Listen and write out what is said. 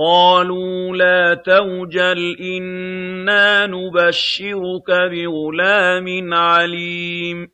قَالُوا لَا تَوْجَلْ إِنَّا نُبَشِّرُكَ بِغُلَامٍ عَلِيمٍ.